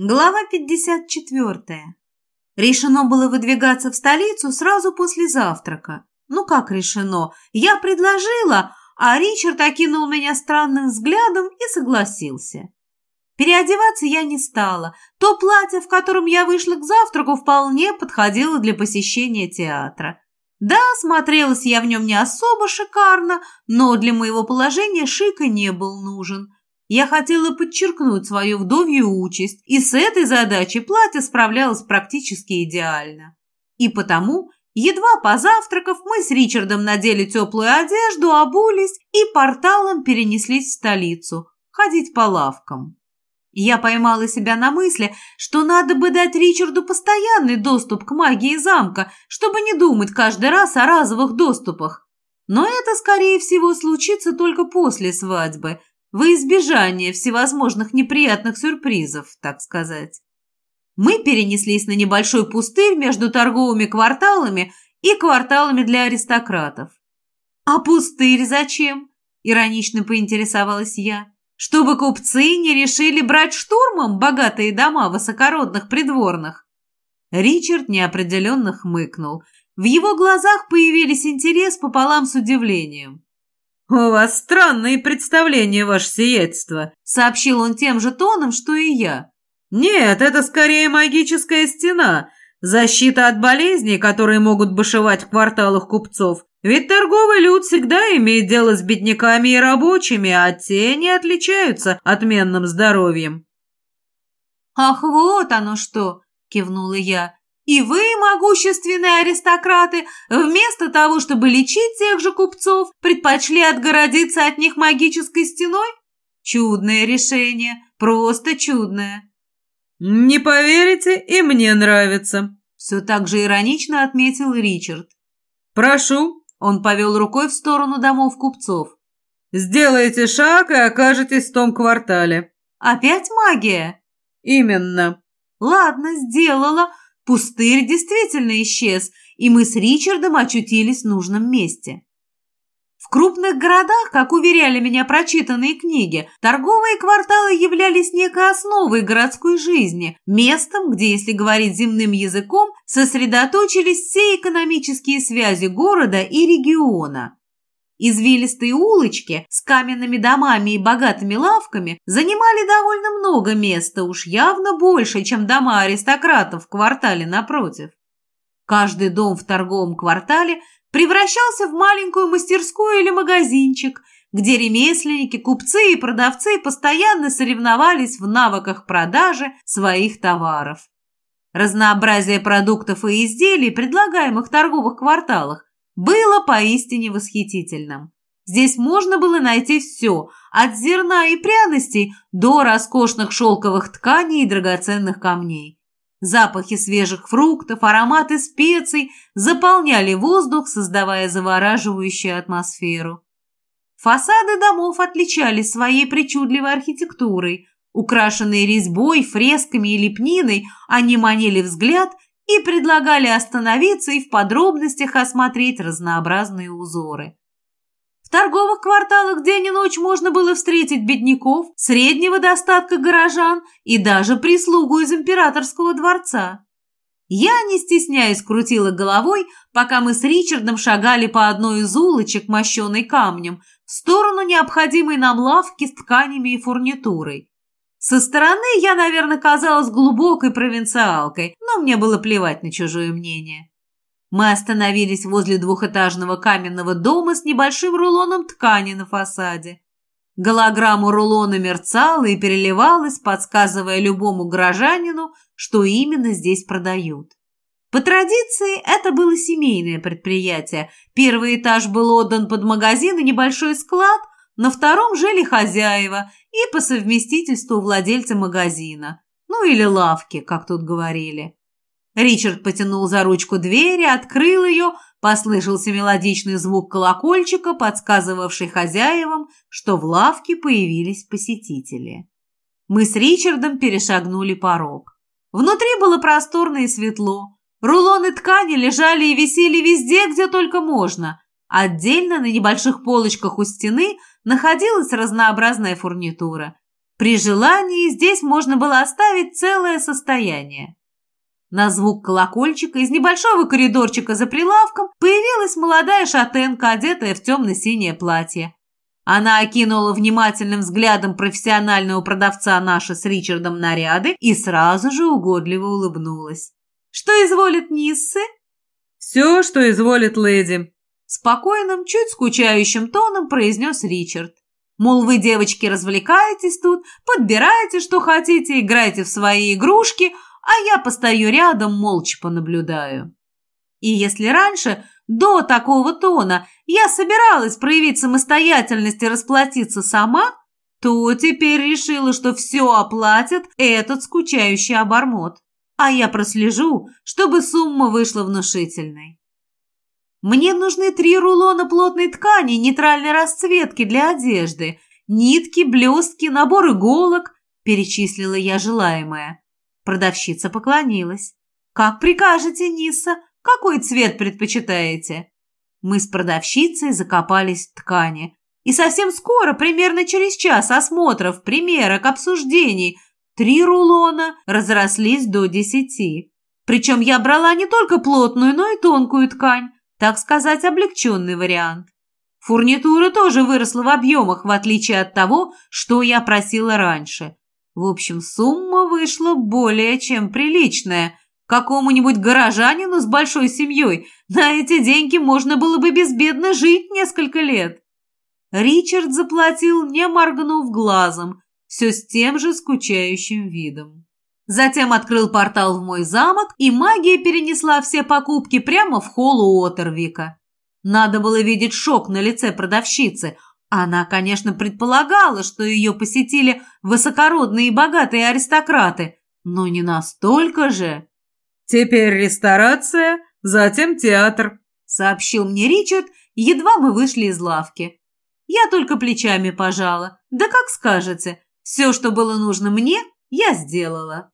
Глава 54. Решено было выдвигаться в столицу сразу после завтрака. Ну как решено? Я предложила, а Ричард окинул меня странным взглядом и согласился. Переодеваться я не стала. То платье, в котором я вышла к завтраку, вполне подходило для посещения театра. Да, смотрелась я в нем не особо шикарно, но для моего положения шика не был нужен – я хотела подчеркнуть свою вдовью участь, и с этой задачей платье справлялось практически идеально. И потому, едва позавтракав, мы с Ричардом надели теплую одежду, обулись и порталом перенеслись в столицу, ходить по лавкам. Я поймала себя на мысли, что надо бы дать Ричарду постоянный доступ к магии замка, чтобы не думать каждый раз о разовых доступах. Но это, скорее всего, случится только после свадьбы, во избежание всевозможных неприятных сюрпризов, так сказать. Мы перенеслись на небольшой пустырь между торговыми кварталами и кварталами для аристократов. «А пустырь зачем?» – иронично поинтересовалась я. «Чтобы купцы не решили брать штурмом богатые дома высокородных придворных?» Ричард неопределенно хмыкнул. В его глазах появились интерес пополам с удивлением. «У вас странные представления, ваше сиятельство», — сообщил он тем же тоном, что и я. «Нет, это скорее магическая стена, защита от болезней, которые могут бушевать в кварталах купцов. Ведь торговый люд всегда имеет дело с бедняками и рабочими, а те не отличаются отменным здоровьем». «Ах, вот оно что!» — кивнула я. И вы, могущественные аристократы, вместо того, чтобы лечить тех же купцов, предпочли отгородиться от них магической стеной? Чудное решение, просто чудное. Не поверите, и мне нравится. Все так же иронично отметил Ричард. Прошу, он повел рукой в сторону домов купцов. Сделайте шаг и окажетесь в том квартале. Опять магия? Именно. Ладно, сделала. Пустырь действительно исчез, и мы с Ричардом очутились в нужном месте. В крупных городах, как уверяли меня прочитанные книги, торговые кварталы являлись некой основой городской жизни, местом, где, если говорить земным языком, сосредоточились все экономические связи города и региона. Извилистые улочки с каменными домами и богатыми лавками занимали довольно много места, уж явно больше, чем дома аристократов в квартале напротив. Каждый дом в торговом квартале превращался в маленькую мастерскую или магазинчик, где ремесленники, купцы и продавцы постоянно соревновались в навыках продажи своих товаров. Разнообразие продуктов и изделий, предлагаемых в торговых кварталах, было поистине восхитительным. Здесь можно было найти все, от зерна и пряностей до роскошных шелковых тканей и драгоценных камней. Запахи свежих фруктов, ароматы специй заполняли воздух, создавая завораживающую атмосферу. Фасады домов отличались своей причудливой архитектурой. Украшенные резьбой, фресками и лепниной, они манили взгляд и предлагали остановиться и в подробностях осмотреть разнообразные узоры. В торговых кварталах день и ночь можно было встретить бедняков, среднего достатка горожан и даже прислугу из императорского дворца. Я, не стесняясь, крутила головой, пока мы с Ричардом шагали по одной из улочек, мощенной камнем, в сторону необходимой нам лавки с тканями и фурнитурой. Со стороны я, наверное, казалась глубокой провинциалкой, но мне было плевать на чужое мнение. Мы остановились возле двухэтажного каменного дома с небольшим рулоном ткани на фасаде. Голограмма рулона мерцала и переливалась, подсказывая любому горожанину, что именно здесь продают. По традиции, это было семейное предприятие. Первый этаж был отдан под магазин и небольшой склад, на втором жили хозяева и по совместительству владельцы магазина. Ну или лавки, как тут говорили. Ричард потянул за ручку двери, открыл ее, послышался мелодичный звук колокольчика, подсказывавший хозяевам, что в лавке появились посетители. Мы с Ричардом перешагнули порог. Внутри было просторно и светло. Рулоны ткани лежали и висели везде, где только можно. Отдельно на небольших полочках у стены находилась разнообразная фурнитура. При желании здесь можно было оставить целое состояние. На звук колокольчика из небольшого коридорчика за прилавком появилась молодая шатенка, одетая в темно-синее платье. Она окинула внимательным взглядом профессионального продавца наши с Ричардом наряды и сразу же угодливо улыбнулась. «Что изволит Ниссы?» «Все, что изволит леди», — спокойным, чуть скучающим тоном произнес Ричард. Мол, вы, девочки, развлекаетесь тут, подбираете, что хотите, играете в свои игрушки, а я постою рядом, молча понаблюдаю. И если раньше, до такого тона, я собиралась проявить самостоятельность и расплатиться сама, то теперь решила, что все оплатит этот скучающий обормот. А я прослежу, чтобы сумма вышла внушительной. Мне нужны три рулона плотной ткани нейтральной расцветки для одежды, нитки, блестки, набор иголок, перечислила я желаемое. Продавщица поклонилась. «Как прикажете, Ниса? Какой цвет предпочитаете?» Мы с продавщицей закопались в ткани. И совсем скоро, примерно через час осмотров, примерок, обсуждений, три рулона разрослись до десяти. Причем я брала не только плотную, но и тонкую ткань, так сказать, облегченный вариант. Фурнитура тоже выросла в объемах, в отличие от того, что я просила раньше. В общем, сумма вышла более чем приличная. Какому-нибудь горожанину с большой семьей на эти деньги можно было бы безбедно жить несколько лет. Ричард заплатил, не моргнув глазом, все с тем же скучающим видом. Затем открыл портал в мой замок, и магия перенесла все покупки прямо в холл у Отервика. Надо было видеть шок на лице продавщицы – она, конечно, предполагала, что ее посетили высокородные и богатые аристократы, но не настолько же. «Теперь ресторация, затем театр», — сообщил мне Ричард, едва мы вышли из лавки. Я только плечами пожала. «Да как скажете, все, что было нужно мне, я сделала».